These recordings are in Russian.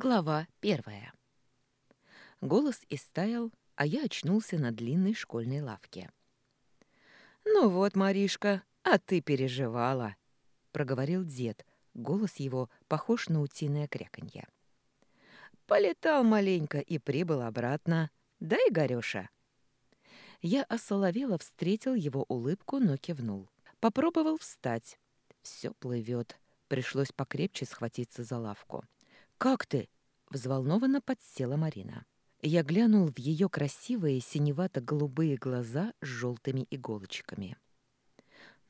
Глава первая. Голос истаял, а я очнулся на длинной школьной лавке. «Ну вот, Маришка, а ты переживала», — проговорил дед. Голос его похож на утиное кряканье. «Полетал маленько и прибыл обратно. Да, Игорёша?» Я осоловело встретил его улыбку, но кивнул. Попробовал встать. Все плывет. Пришлось покрепче схватиться за лавку. «Как ты?» — взволнованно подсела Марина. Я глянул в ее красивые синевато-голубые глаза с желтыми иголочками.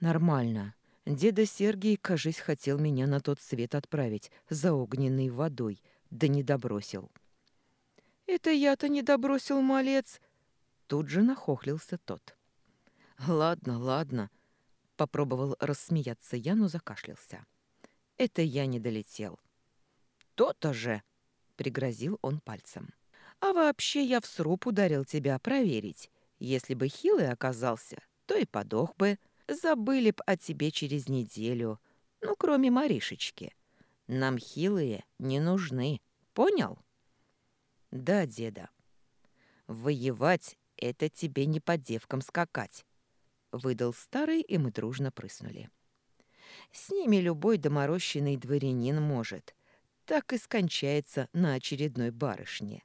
«Нормально. Деда Сергий, кажись, хотел меня на тот свет отправить за огненной водой, да не добросил». «Это я-то не добросил, малец!» Тут же нахохлился тот. «Ладно, ладно», — попробовал рассмеяться я, но закашлялся. «Это я не долетел. «То-то же!» — пригрозил он пальцем. «А вообще я в сруб ударил тебя проверить. Если бы хилый оказался, то и подох бы. Забыли б о тебе через неделю. Ну, кроме Маришечки. Нам хилые не нужны. Понял?» «Да, деда. Воевать — это тебе не по девкам скакать», — выдал старый, и мы дружно прыснули. «С ними любой доморощенный дворянин может так и скончается на очередной барышне.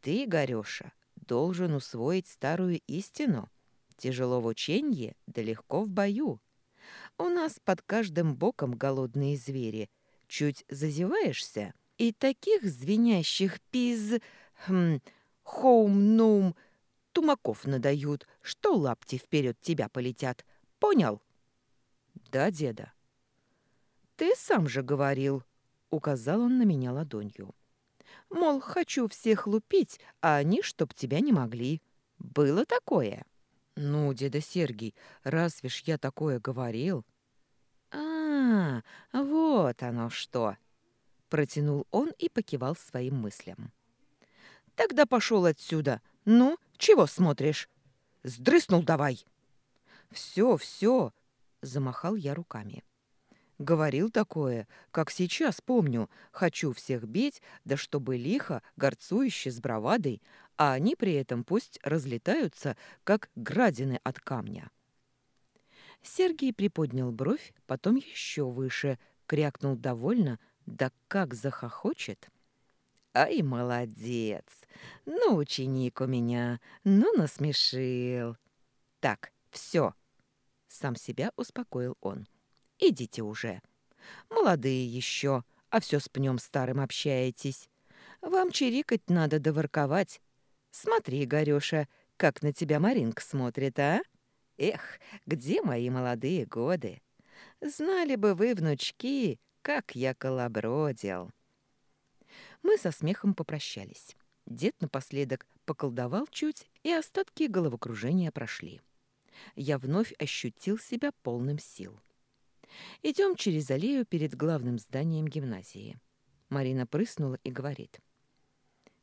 Ты, Горёша, должен усвоить старую истину. Тяжело в ученье, да легко в бою. У нас под каждым боком голодные звери. Чуть зазеваешься, и таких звенящих пиз... Хм, хоум-нум... Тумаков надают, что лапти вперед тебя полетят. Понял? Да, деда. Ты сам же говорил, Указал он на меня ладонью. Мол, хочу всех лупить, а они чтоб тебя не могли. Было такое? Ну, деда Сергий, разве ж я такое говорил? А, вот оно что. Протянул он и покивал своим мыслям. Тогда пошел отсюда. Ну, чего смотришь? Сдрыснул давай. Все, все, замахал я руками. Говорил такое, как сейчас помню. Хочу всех бить, да чтобы лихо, горцующе с бравадой, а они при этом пусть разлетаются, как градины от камня. Сергей приподнял бровь, потом еще выше, крякнул довольно, да как захохочет. «Ай, молодец! Ну, ученик у меня, ну, насмешил!» «Так, все!» — сам себя успокоил он. Идите уже. Молодые еще, а все с пнем старым общаетесь. Вам чирикать надо доворковать. Смотри, Горюша, как на тебя Маринка смотрит, а? Эх, где мои молодые годы? Знали бы вы, внучки, как я колобродил. Мы со смехом попрощались. Дед напоследок поколдовал чуть, и остатки головокружения прошли. Я вновь ощутил себя полным сил. Идем через аллею перед главным зданием гимназии. Марина прыснула и говорит.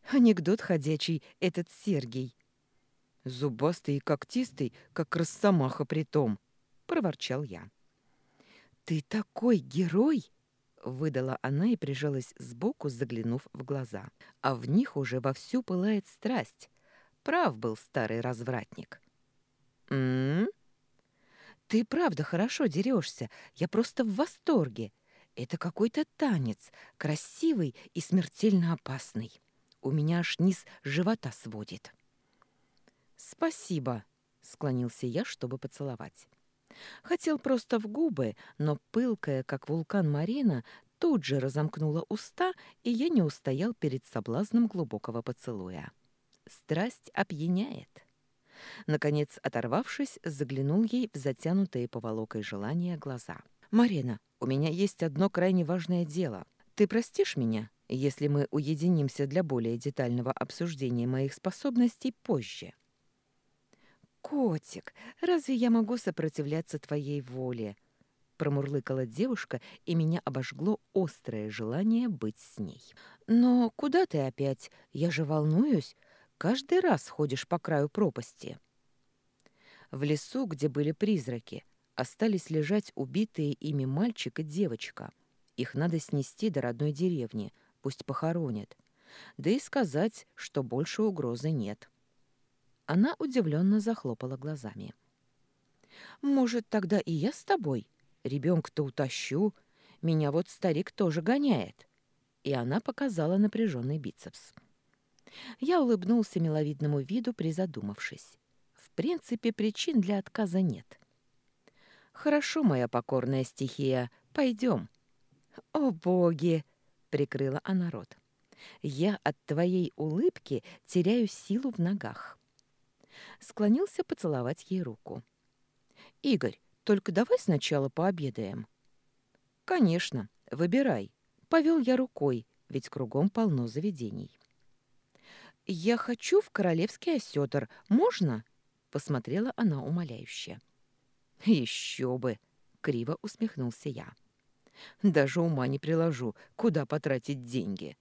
«Анекдот ходячий этот Сергей». «Зубастый и когтистый, как росомаха притом», — проворчал я. «Ты такой герой!» — выдала она и прижалась сбоку, заглянув в глаза. А в них уже вовсю пылает страсть. Прав был старый развратник. «М-м-м?» Ты правда хорошо дерешься. Я просто в восторге. Это какой-то танец, красивый и смертельно опасный. У меня аж низ живота сводит. Спасибо, склонился я, чтобы поцеловать. Хотел просто в губы, но пылкая, как вулкан Марина, тут же разомкнула уста, и я не устоял перед соблазном глубокого поцелуя. Страсть опьяняет. Наконец, оторвавшись, заглянул ей в затянутые поволокой желания глаза. «Марина, у меня есть одно крайне важное дело. Ты простишь меня, если мы уединимся для более детального обсуждения моих способностей позже?» «Котик, разве я могу сопротивляться твоей воле?» Промурлыкала девушка, и меня обожгло острое желание быть с ней. «Но куда ты опять? Я же волнуюсь. Каждый раз ходишь по краю пропасти. В лесу, где были призраки, остались лежать убитые ими мальчик и девочка. Их надо снести до родной деревни. пусть похоронят. Да и сказать, что больше угрозы нет. Она удивленно захлопала глазами. «Может, тогда и я с тобой? Ребенка-то утащу. Меня вот старик тоже гоняет». И она показала напряженный бицепс. Я улыбнулся миловидному виду, призадумавшись. В принципе, причин для отказа нет. «Хорошо, моя покорная стихия, пойдем». «О, боги!» — прикрыла она рот. «Я от твоей улыбки теряю силу в ногах». Склонился поцеловать ей руку. «Игорь, только давай сначала пообедаем». «Конечно, выбирай». Повел я рукой, ведь кругом полно заведений. «Я хочу в королевский осетр. Можно?» Посмотрела она умоляюще. «Еще бы!» — криво усмехнулся я. «Даже ума не приложу, куда потратить деньги.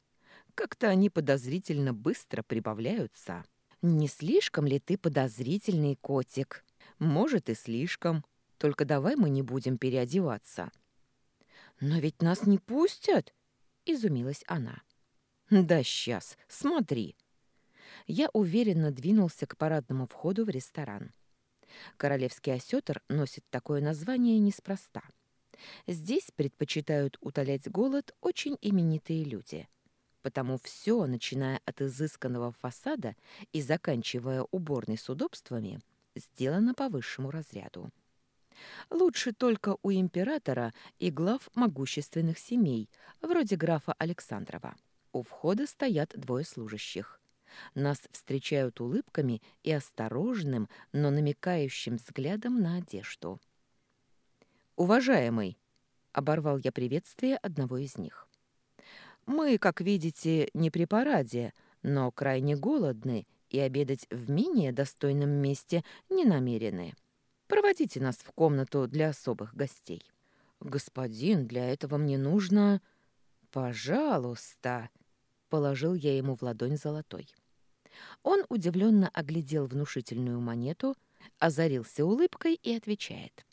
Как-то они подозрительно быстро прибавляются». «Не слишком ли ты подозрительный котик?» «Может, и слишком. Только давай мы не будем переодеваться». «Но ведь нас не пустят!» — изумилась она. «Да сейчас, смотри!» Я уверенно двинулся к парадному входу в ресторан. Королевский осетр носит такое название неспроста. Здесь предпочитают утолять голод очень именитые люди. Потому все, начиная от изысканного фасада и заканчивая уборной с удобствами, сделано по высшему разряду. Лучше только у императора и глав могущественных семей, вроде графа Александрова. У входа стоят двое служащих. Нас встречают улыбками и осторожным, но намекающим взглядом на одежду. «Уважаемый!» — оборвал я приветствие одного из них. «Мы, как видите, не при параде, но крайне голодны и обедать в менее достойном месте не намерены. Проводите нас в комнату для особых гостей». «Господин, для этого мне нужно...» «Пожалуйста!» — положил я ему в ладонь золотой. Он удивленно оглядел внушительную монету, озарился улыбкой и отвечает.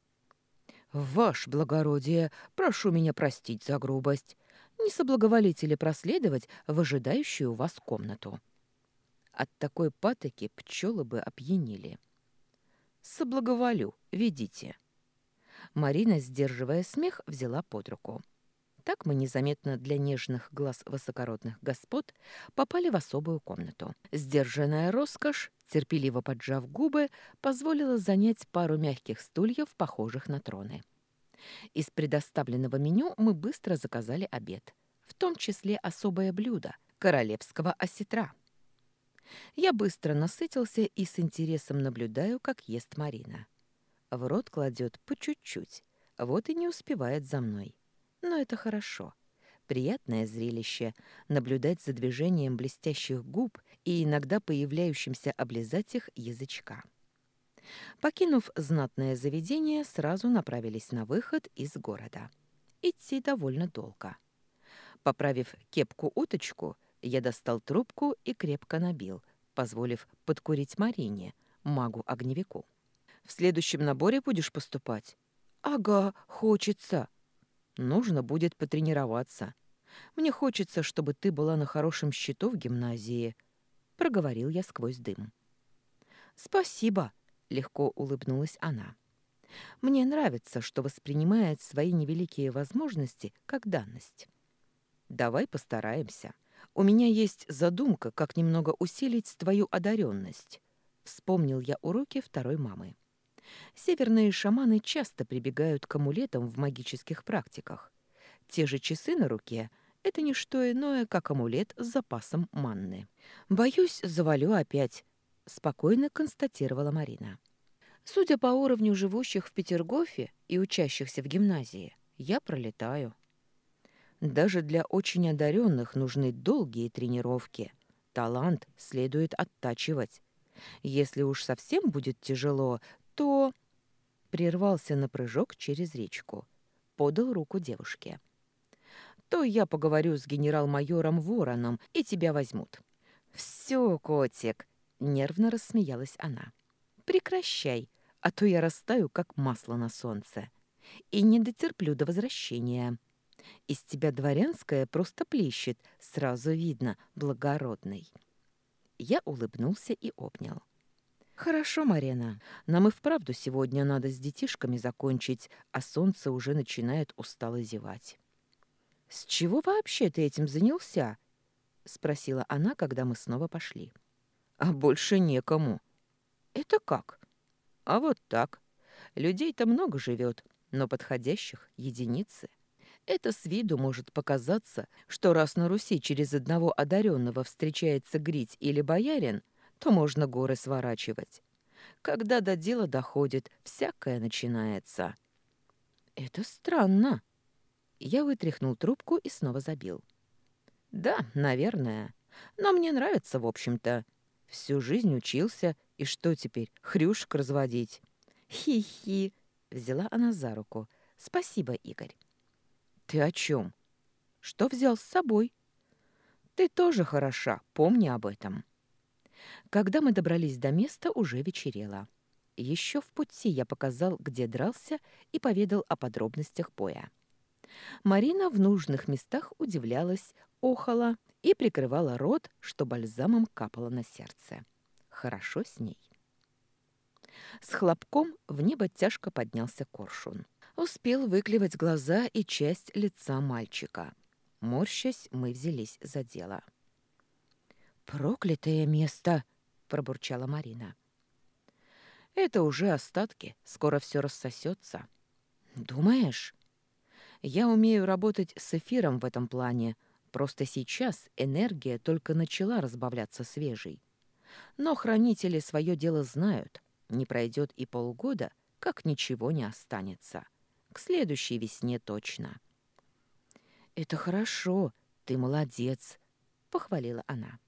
«Ваше благородие, прошу меня простить за грубость. Не соблаговолите ли проследовать в ожидающую вас комнату?» От такой патоки пчелы бы опьянели. «Соблаговолю, ведите». Марина, сдерживая смех, взяла под руку. Так мы незаметно для нежных глаз высокородных господ попали в особую комнату. Сдержанная роскошь, терпеливо поджав губы, позволила занять пару мягких стульев, похожих на троны. Из предоставленного меню мы быстро заказали обед, в том числе особое блюдо – королевского осетра. Я быстро насытился и с интересом наблюдаю, как ест Марина. В рот кладет по чуть-чуть, вот и не успевает за мной. Но это хорошо. Приятное зрелище — наблюдать за движением блестящих губ и иногда появляющимся облизать их язычка. Покинув знатное заведение, сразу направились на выход из города. Идти довольно долго. Поправив кепку-уточку, я достал трубку и крепко набил, позволив подкурить Марине, магу-огневику. «В следующем наборе будешь поступать?» «Ага, хочется», Нужно будет потренироваться. Мне хочется, чтобы ты была на хорошем счету в гимназии», — проговорил я сквозь дым. «Спасибо», — легко улыбнулась она. «Мне нравится, что воспринимает свои невеликие возможности как данность». «Давай постараемся. У меня есть задумка, как немного усилить твою одаренность», — вспомнил я уроки второй мамы. Северные шаманы часто прибегают к амулетам в магических практиках. Те же часы на руке — это не что иное, как амулет с запасом манны. «Боюсь, завалю опять», — спокойно констатировала Марина. «Судя по уровню живущих в Петергофе и учащихся в гимназии, я пролетаю». Даже для очень одаренных нужны долгие тренировки. Талант следует оттачивать. Если уж совсем будет тяжело, то...» Прервался на прыжок через речку. Подал руку девушке. «То я поговорю с генерал-майором Вороном, и тебя возьмут». «Все, котик!» — нервно рассмеялась она. «Прекращай, а то я растаю, как масло на солнце. И не дотерплю до возвращения. Из тебя дворянская просто плещет, сразу видно, благородный. Я улыбнулся и обнял. «Хорошо, Марина. Нам и вправду сегодня надо с детишками закончить, а солнце уже начинает устало зевать». «С чего вообще ты этим занялся?» — спросила она, когда мы снова пошли. «А больше некому». «Это как?» «А вот так. Людей-то много живет, но подходящих — единицы. Это с виду может показаться, что раз на Руси через одного одаренного встречается грить или боярин, то можно горы сворачивать. Когда до дела доходит, всякое начинается. Это странно. Я вытряхнул трубку и снова забил. Да, наверное. Но мне нравится, в общем-то. Всю жизнь учился, и что теперь, хрюшек разводить? Хи-хи, взяла она за руку. Спасибо, Игорь. Ты о чем? Что взял с собой? Ты тоже хороша, помни об этом. Когда мы добрались до места, уже вечерело. Еще в пути я показал, где дрался, и поведал о подробностях боя. Марина в нужных местах удивлялась, охала и прикрывала рот, что бальзамом капало на сердце. Хорошо с ней. С хлопком в небо тяжко поднялся коршун. Успел выклевать глаза и часть лица мальчика. Морщась, мы взялись за дело. «Проклятое место!» — пробурчала Марина. «Это уже остатки, скоро все рассосется. «Думаешь?» «Я умею работать с эфиром в этом плане, просто сейчас энергия только начала разбавляться свежей. Но хранители свое дело знают, не пройдет и полгода, как ничего не останется. К следующей весне точно». «Это хорошо, ты молодец», — похвалила она.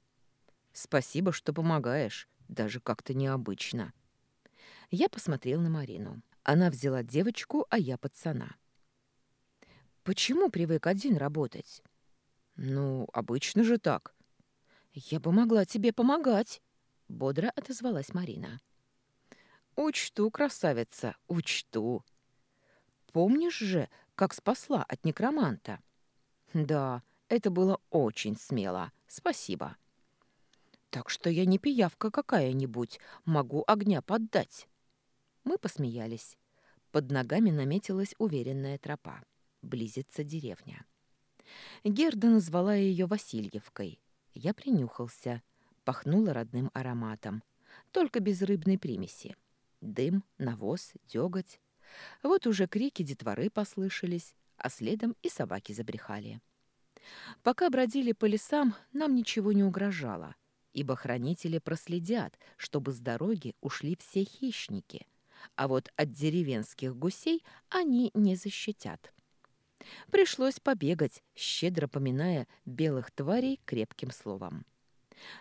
Спасибо, что помогаешь, даже как-то необычно. Я посмотрел на Марину. Она взяла девочку, а я пацана. Почему привык один работать? Ну, обычно же так. Я бы могла тебе помогать, бодро отозвалась Марина. Учту, красавица, учту. Помнишь же, как спасла от некроманта? Да, это было очень смело. Спасибо. Так что я не пиявка какая-нибудь, могу огня поддать. Мы посмеялись. Под ногами наметилась уверенная тропа. Близится деревня. Герда назвала ее Васильевкой. Я принюхался. Пахнуло родным ароматом. Только без рыбной примеси. Дым, навоз, деготь. Вот уже крики детворы послышались, а следом и собаки забрехали. Пока бродили по лесам, нам ничего не угрожало — ибо хранители проследят, чтобы с дороги ушли все хищники, а вот от деревенских гусей они не защитят. Пришлось побегать, щедро поминая белых тварей крепким словом.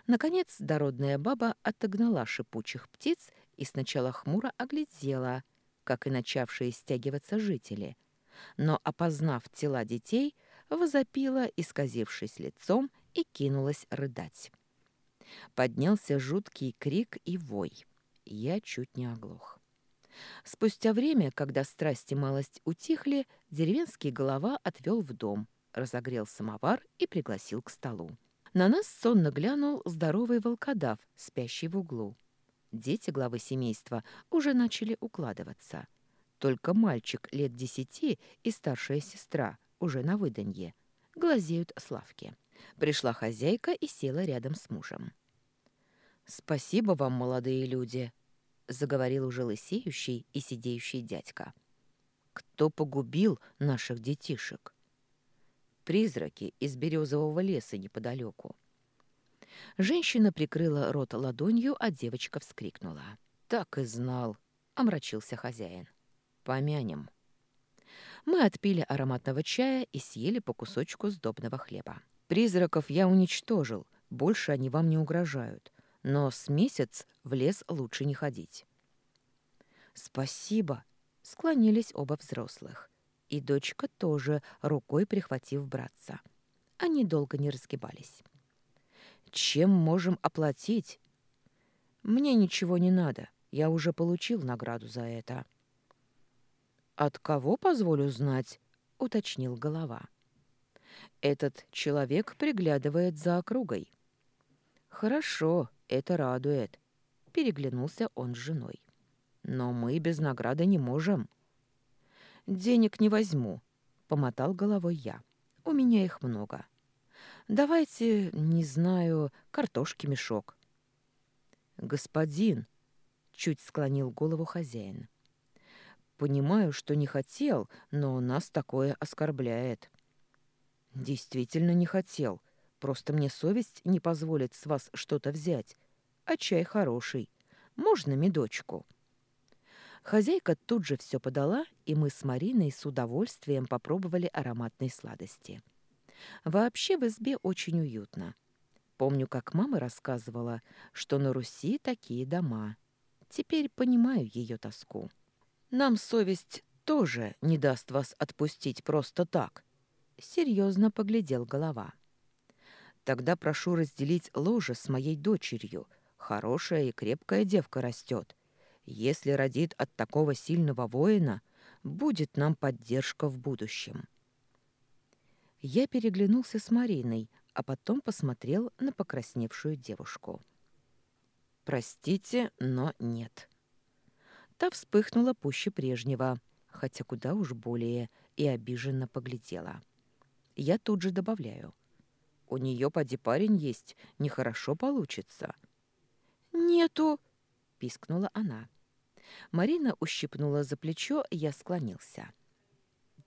Наконец дородная баба отогнала шипучих птиц и сначала хмуро оглядела, как и начавшие стягиваться жители, но, опознав тела детей, возопила, исказившись лицом, и кинулась рыдать. Поднялся жуткий крик и вой. Я чуть не оглох. Спустя время, когда страсти малость утихли, деревенский голова отвел в дом, разогрел самовар и пригласил к столу. На нас сонно глянул здоровый волкодав, спящий в углу. Дети главы семейства уже начали укладываться. Только мальчик лет десяти и старшая сестра, уже на выданье, глазеют Славке. Пришла хозяйка и села рядом с мужем. «Спасибо вам, молодые люди», — заговорил уже лысеющий и сидеющий дядька. «Кто погубил наших детишек?» «Призраки из березового леса неподалеку». Женщина прикрыла рот ладонью, а девочка вскрикнула. «Так и знал», — омрачился хозяин. «Помянем». Мы отпили ароматного чая и съели по кусочку сдобного хлеба. Призраков я уничтожил, больше они вам не угрожают но с месяц в лес лучше не ходить. «Спасибо!» — склонились оба взрослых. И дочка тоже, рукой прихватив братца. Они долго не разгибались. «Чем можем оплатить?» «Мне ничего не надо. Я уже получил награду за это». «От кого, позволю знать?» — уточнил голова. Этот человек приглядывает за округой. Хорошо, это радует. Переглянулся он с женой. Но мы без награды не можем. Денег не возьму, помотал головой я. У меня их много. Давайте, не знаю, картошки мешок. Господин, чуть склонил голову хозяин. Понимаю, что не хотел, но нас такое оскорбляет. Действительно не хотел. Просто мне совесть не позволит с вас что-то взять. А чай хороший. Можно медочку?» Хозяйка тут же все подала, и мы с Мариной с удовольствием попробовали ароматной сладости. Вообще в избе очень уютно. Помню, как мама рассказывала, что на Руси такие дома. Теперь понимаю ее тоску. Нам совесть тоже не даст вас отпустить просто так. Серьезно поглядел голова. Тогда прошу разделить ложе с моей дочерью. Хорошая и крепкая девка растет. Если родит от такого сильного воина, будет нам поддержка в будущем. Я переглянулся с Мариной, а потом посмотрел на покрасневшую девушку. «Простите, но нет». Та вспыхнула пуще прежнего, хотя куда уж более, и обиженно поглядела. Я тут же добавляю. «У нее поди парень есть, нехорошо получится». «Нету!» — пискнула она. Марина ущипнула за плечо, я склонился.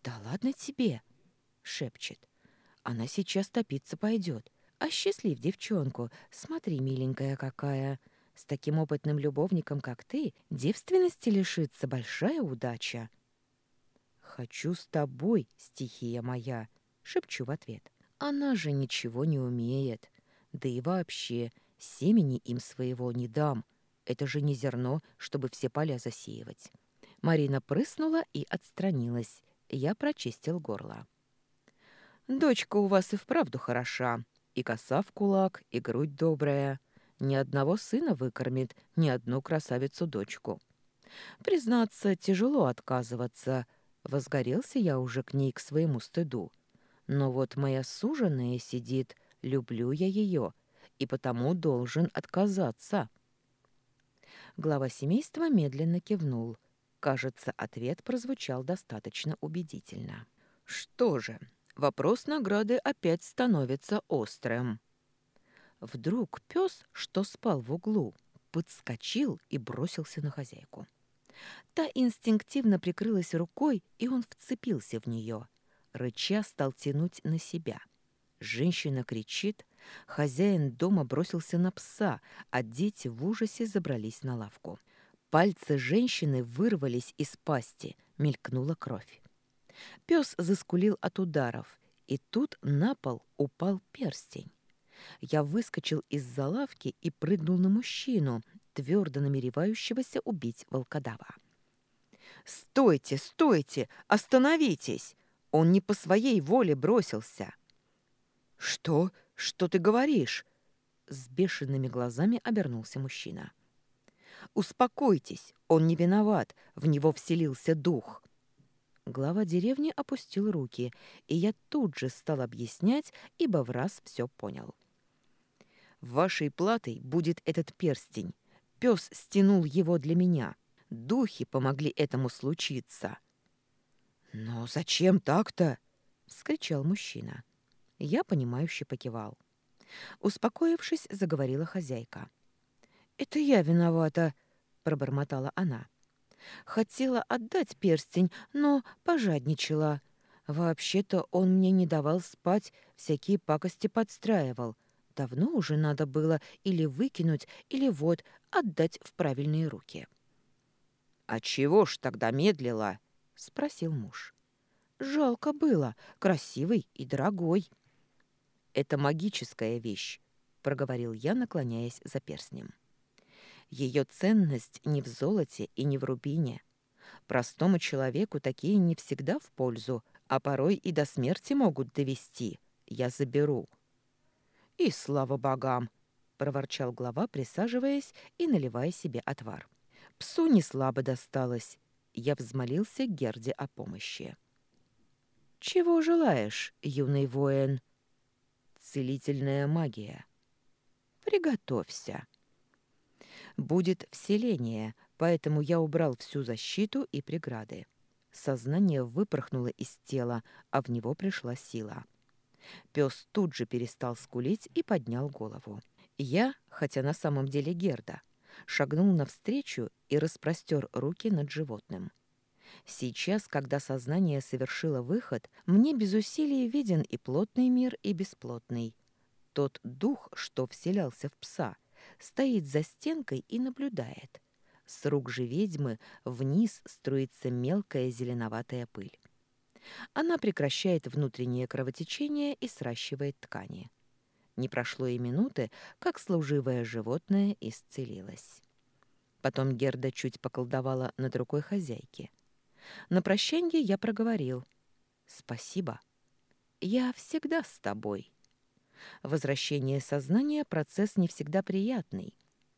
«Да ладно тебе!» — шепчет. «Она сейчас топиться пойдет. А счастлив девчонку, смотри, миленькая какая. С таким опытным любовником, как ты, девственности лишиться большая удача». «Хочу с тобой, стихия моя!» — шепчу в ответ. «Она же ничего не умеет. Да и вообще, семени им своего не дам». Это же не зерно, чтобы все поля засеивать. Марина прыснула и отстранилась. Я прочистил горло. «Дочка у вас и вправду хороша. И коса в кулак, и грудь добрая. Ни одного сына выкормит, ни одну красавицу-дочку. Признаться, тяжело отказываться. Возгорелся я уже к ней к своему стыду. Но вот моя суженая сидит, люблю я ее, и потому должен отказаться». Глава семейства медленно кивнул. Кажется, ответ прозвучал достаточно убедительно. Что же, вопрос награды опять становится острым. Вдруг пес, что спал в углу, подскочил и бросился на хозяйку. Та инстинктивно прикрылась рукой, и он вцепился в нее. Рыча стал тянуть на себя. Женщина кричит, Хозяин дома бросился на пса, а дети в ужасе забрались на лавку. Пальцы женщины вырвались из пасти, мелькнула кровь. Пес заскулил от ударов, и тут на пол упал перстень. Я выскочил из-за лавки и прыгнул на мужчину, твердо намеревающегося убить волкодава. «Стойте, стойте! Остановитесь! Он не по своей воле бросился!» «Что? Что ты говоришь?» С бешеными глазами обернулся мужчина. «Успокойтесь, он не виноват, в него вселился дух». Глава деревни опустил руки, и я тут же стал объяснять, ибо в раз все понял. «Вашей платой будет этот перстень. Пес стянул его для меня. Духи помогли этому случиться». «Но зачем так-то?» — вскричал мужчина. Я, понимающе покивал. Успокоившись, заговорила хозяйка. «Это я виновата», — пробормотала она. «Хотела отдать перстень, но пожадничала. Вообще-то он мне не давал спать, всякие пакости подстраивал. Давно уже надо было или выкинуть, или вот отдать в правильные руки». «А чего ж тогда медлила?» — спросил муж. «Жалко было, красивый и дорогой». Это магическая вещь, проговорил я, наклоняясь за перстнем. Ее ценность не в золоте и не в рубине. Простому человеку такие не всегда в пользу, а порой и до смерти могут довести. Я заберу. И слава богам, проворчал глава, присаживаясь и наливая себе отвар. Псу не слабо досталось. Я взмолился Герде о помощи. Чего желаешь, юный воин? Целительная магия. Приготовься. Будет вселение, поэтому я убрал всю защиту и преграды. Сознание выпорхнуло из тела, а в него пришла сила. Пес тут же перестал скулить и поднял голову. Я, хотя на самом деле Герда, шагнул навстречу и распростер руки над животным. Сейчас, когда сознание совершило выход, мне без усилий виден и плотный мир, и бесплотный. Тот дух, что вселялся в пса, стоит за стенкой и наблюдает. С рук же ведьмы вниз струится мелкая зеленоватая пыль. Она прекращает внутреннее кровотечение и сращивает ткани. Не прошло и минуты, как служивое животное исцелилось. Потом Герда чуть поколдовала над рукой хозяйки. На прощанье я проговорил. «Спасибо. Я всегда с тобой». Возвращение сознания — процесс не всегда приятный.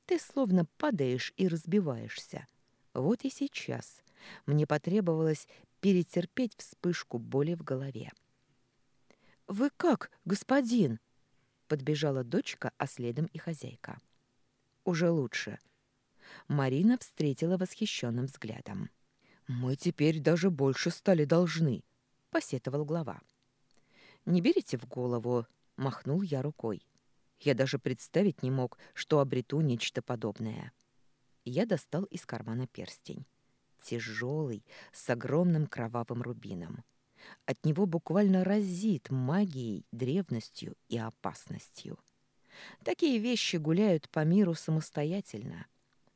Ты словно падаешь и разбиваешься. Вот и сейчас мне потребовалось перетерпеть вспышку боли в голове. «Вы как, господин?» Подбежала дочка, а следом и хозяйка. «Уже лучше». Марина встретила восхищенным взглядом. «Мы теперь даже больше стали должны», — посетовал глава. «Не берите в голову», — махнул я рукой. Я даже представить не мог, что обрету нечто подобное. Я достал из кармана перстень. Тяжелый, с огромным кровавым рубином. От него буквально разит магией, древностью и опасностью. Такие вещи гуляют по миру самостоятельно.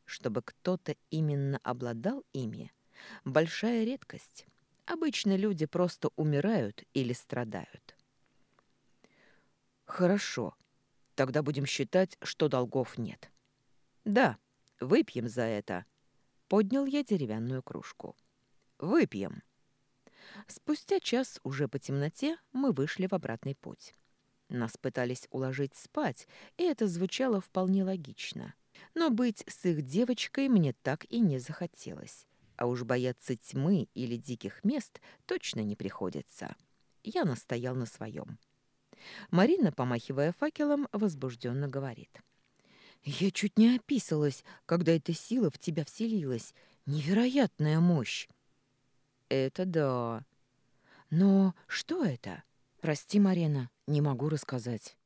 Чтобы кто-то именно обладал ими — большая редкость. Обычно люди просто умирают или страдают. «Хорошо», Тогда будем считать, что долгов нет. Да, выпьем за это. Поднял я деревянную кружку. Выпьем. Спустя час уже по темноте мы вышли в обратный путь. Нас пытались уложить спать, и это звучало вполне логично. Но быть с их девочкой мне так и не захотелось. А уж бояться тьмы или диких мест точно не приходится. Я настоял на своем. Марина, помахивая факелом, возбужденно говорит. «Я чуть не описалась, когда эта сила в тебя вселилась. Невероятная мощь!» «Это да. Но что это?» «Прости, Марина, не могу рассказать».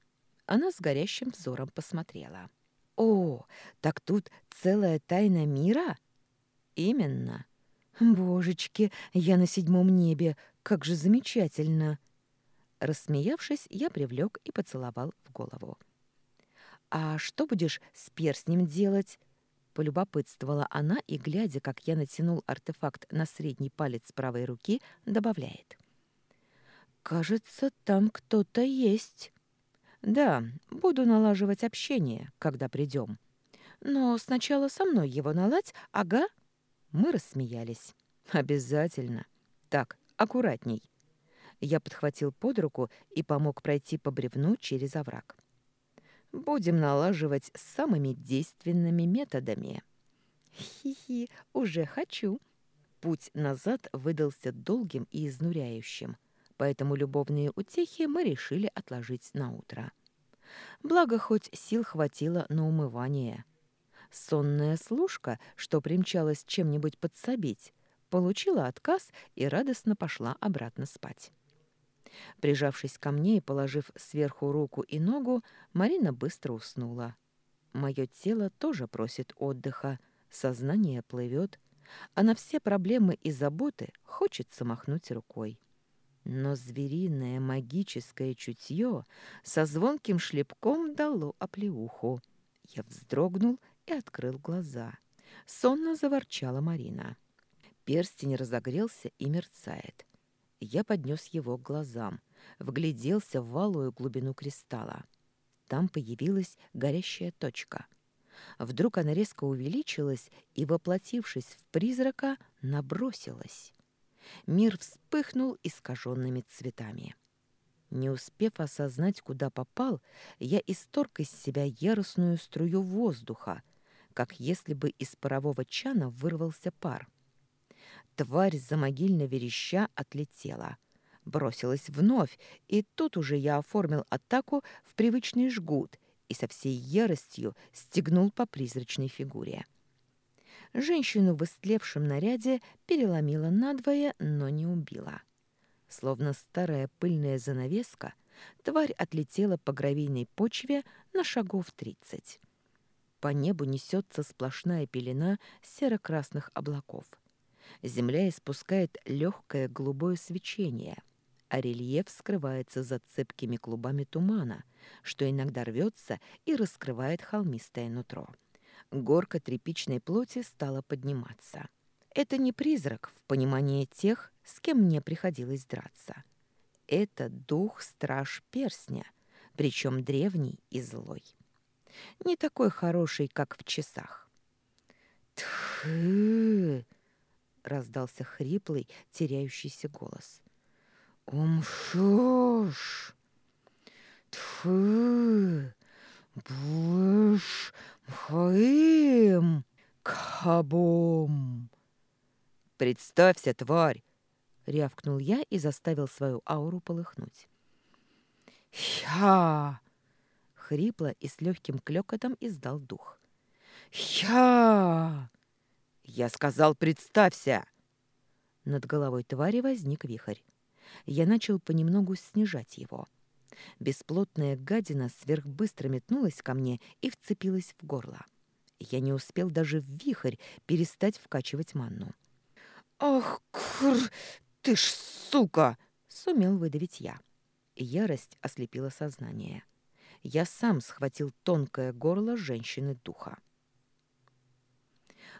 Она с горящим взором посмотрела. «О, так тут целая тайна мира?» «Именно». «Божечки, я на седьмом небе, как же замечательно!» Рассмеявшись, я привлек и поцеловал в голову. «А что будешь с перстнем делать?» Полюбопытствовала она и, глядя, как я натянул артефакт на средний палец правой руки, добавляет. «Кажется, там кто-то есть». «Да, буду налаживать общение, когда придем. Но сначала со мной его наладь, ага?» Мы рассмеялись. «Обязательно. Так, аккуратней». Я подхватил под руку и помог пройти по бревну через овраг. Будем налаживать самыми действенными методами. Хи-хи, уже хочу. Путь назад выдался долгим и изнуряющим, поэтому любовные утехи мы решили отложить на утро. Благо, хоть сил хватило на умывание. Сонная служка, что примчалась чем-нибудь подсобить, получила отказ и радостно пошла обратно спать. Прижавшись ко мне и положив сверху руку и ногу, Марина быстро уснула. Мое тело тоже просит отдыха, сознание плывет, а на все проблемы и заботы хочется махнуть рукой. Но звериное магическое чутье со звонким шлепком дало оплеуху. Я вздрогнул и открыл глаза. Сонно заворчала Марина. Перстень разогрелся и мерцает. Я поднес его к глазам, вгляделся в валую глубину кристалла. Там появилась горящая точка. Вдруг она резко увеличилась и, воплотившись в призрака, набросилась. Мир вспыхнул искаженными цветами. Не успев осознать, куда попал, я исторг из себя яростную струю воздуха, как если бы из парового чана вырвался пар. Тварь за могильно вереща отлетела. Бросилась вновь, и тут уже я оформил атаку в привычный жгут и со всей яростью стегнул по призрачной фигуре. Женщину в истлевшем наряде переломила надвое, но не убила. Словно старая пыльная занавеска, тварь отлетела по гравийной почве на шагов тридцать. По небу несется сплошная пелена серо-красных облаков. Земля испускает легкое голубое свечение, а рельеф скрывается за цепкими клубами тумана, что иногда рвется и раскрывает холмистое нутро. Горка тряпичной плоти стала подниматься. Это не призрак в понимании тех, с кем мне приходилось драться. Это дух-страж персня, причем древний и злой. Не такой хороший, как в часах. «Тхы!» — раздался хриплый, теряющийся голос. «Умшош! Тхы! Буш! Мхаим! Кабом!» «Представься, тварь!» — рявкнул я и заставил свою ауру полыхнуть. «Я!» — хрипло и с легким клёкотом издал дух. «Я!» «Я сказал, представься!» Над головой твари возник вихрь. Я начал понемногу снижать его. Бесплотная гадина сверхбыстро метнулась ко мне и вцепилась в горло. Я не успел даже в вихрь перестать вкачивать манну. «Ах, кур, ты ж сука!» — сумел выдавить я. Ярость ослепила сознание. Я сам схватил тонкое горло женщины-духа.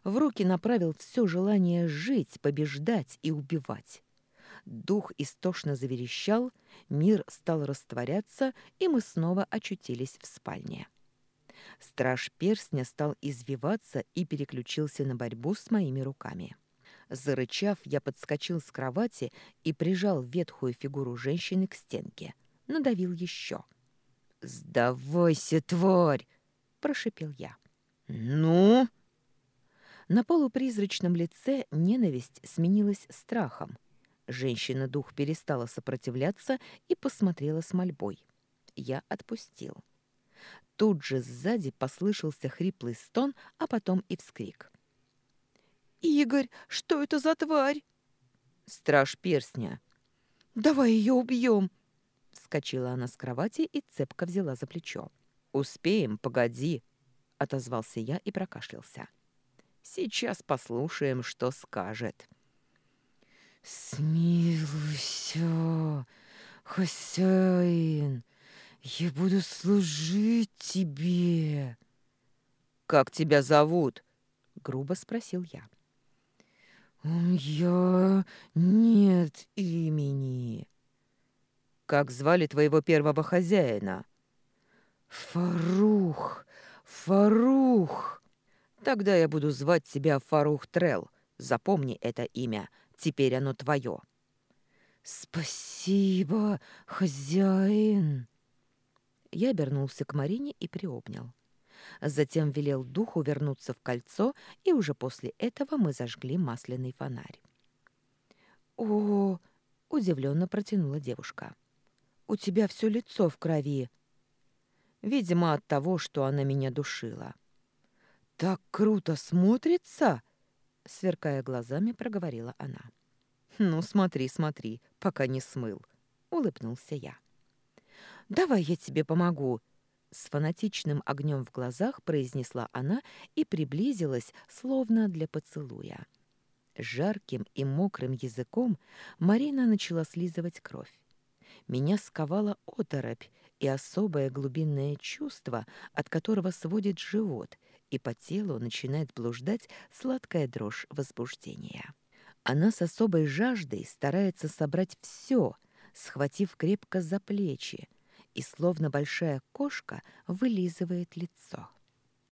В руки направил все желание жить, побеждать и убивать. Дух истошно заверещал, мир стал растворяться, и мы снова очутились в спальне. Страж перстня стал извиваться и переключился на борьбу с моими руками. Зарычав, я подскочил с кровати и прижал ветхую фигуру женщины к стенке. Надавил еще. «Сдавайся, тварь!» — прошипел я. «Ну?» На полупризрачном лице ненависть сменилась страхом. Женщина-дух перестала сопротивляться и посмотрела с мольбой. Я отпустил. Тут же сзади послышался хриплый стон, а потом и вскрик. «Игорь, что это за тварь?» «Страж перстня». «Давай ее убьем!» Вскочила она с кровати и цепко взяла за плечо. «Успеем, погоди!» — отозвался я и прокашлялся. «Сейчас послушаем, что скажет». «Смилуйся, хозяин, я буду служить тебе». «Как тебя зовут?» — грубо спросил я. «Я... нет имени». «Как звали твоего первого хозяина?» «Фарух! Фарух!» «Тогда я буду звать тебя Фарух Трел. Запомни это имя. Теперь оно твое». «Спасибо, хозяин!» Я обернулся к Марине и приобнял. Затем велел духу вернуться в кольцо, и уже после этого мы зажгли масляный фонарь. «О!» — удивленно протянула девушка. «У тебя все лицо в крови!» Видимо, от того, что она меня душила. «Так круто смотрится!» — сверкая глазами, проговорила она. «Ну, смотри, смотри, пока не смыл», — улыбнулся я. «Давай я тебе помогу», с фанатичным огнем в глазах произнесла она и приблизилась, словно для поцелуя. Жарким и мокрым языком Марина начала слизывать кровь. Меня сковала оторопь и особое глубинное чувство, от которого сводит живот, и по телу начинает блуждать сладкая дрожь возбуждения. Она с особой жаждой старается собрать все, схватив крепко за плечи, и словно большая кошка вылизывает лицо.